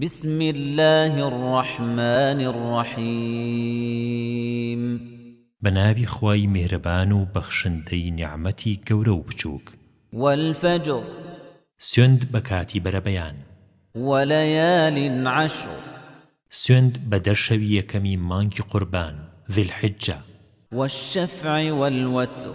بسم اللە الرحمن الرحیم بەناوی خوای میهرەبان و بەخشندەی نیعمەتی گەورە و بچووک والفجر سوێند بە کاتی بەرەبەیان وليال عشر سوێند بە دە شەوی یەکەمی مانگی قوربان ذی الحجە والشفع والوتر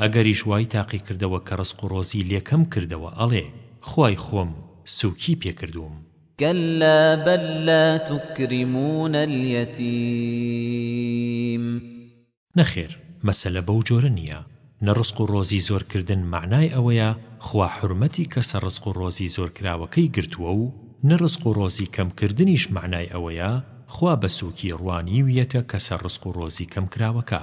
ئەگەریش وای تاقیکردەوە کە ڕزق و ڕۆزی لێ کەم کردەوە ئەڵێ، خوای خۆم سووکی پێ کردووم. کەللا بەل لا توکریموون الیتیم. نەخێر، مەسەلە بەو جۆرە نییە، نە ڕزق و ڕۆزی زۆر کردن مەعنای ئەوەیە خوا حورمەتی کەسە ڕزق و ڕۆزی زۆر کراوەکەی گرتووە و نە ڕزق و ڕۆزی کەم کردنیش مەعنای ئەوەیە خوا بە سووکی ڕوانیویەتە کەسە ڕزق و ڕۆزی کەم کراوەکە.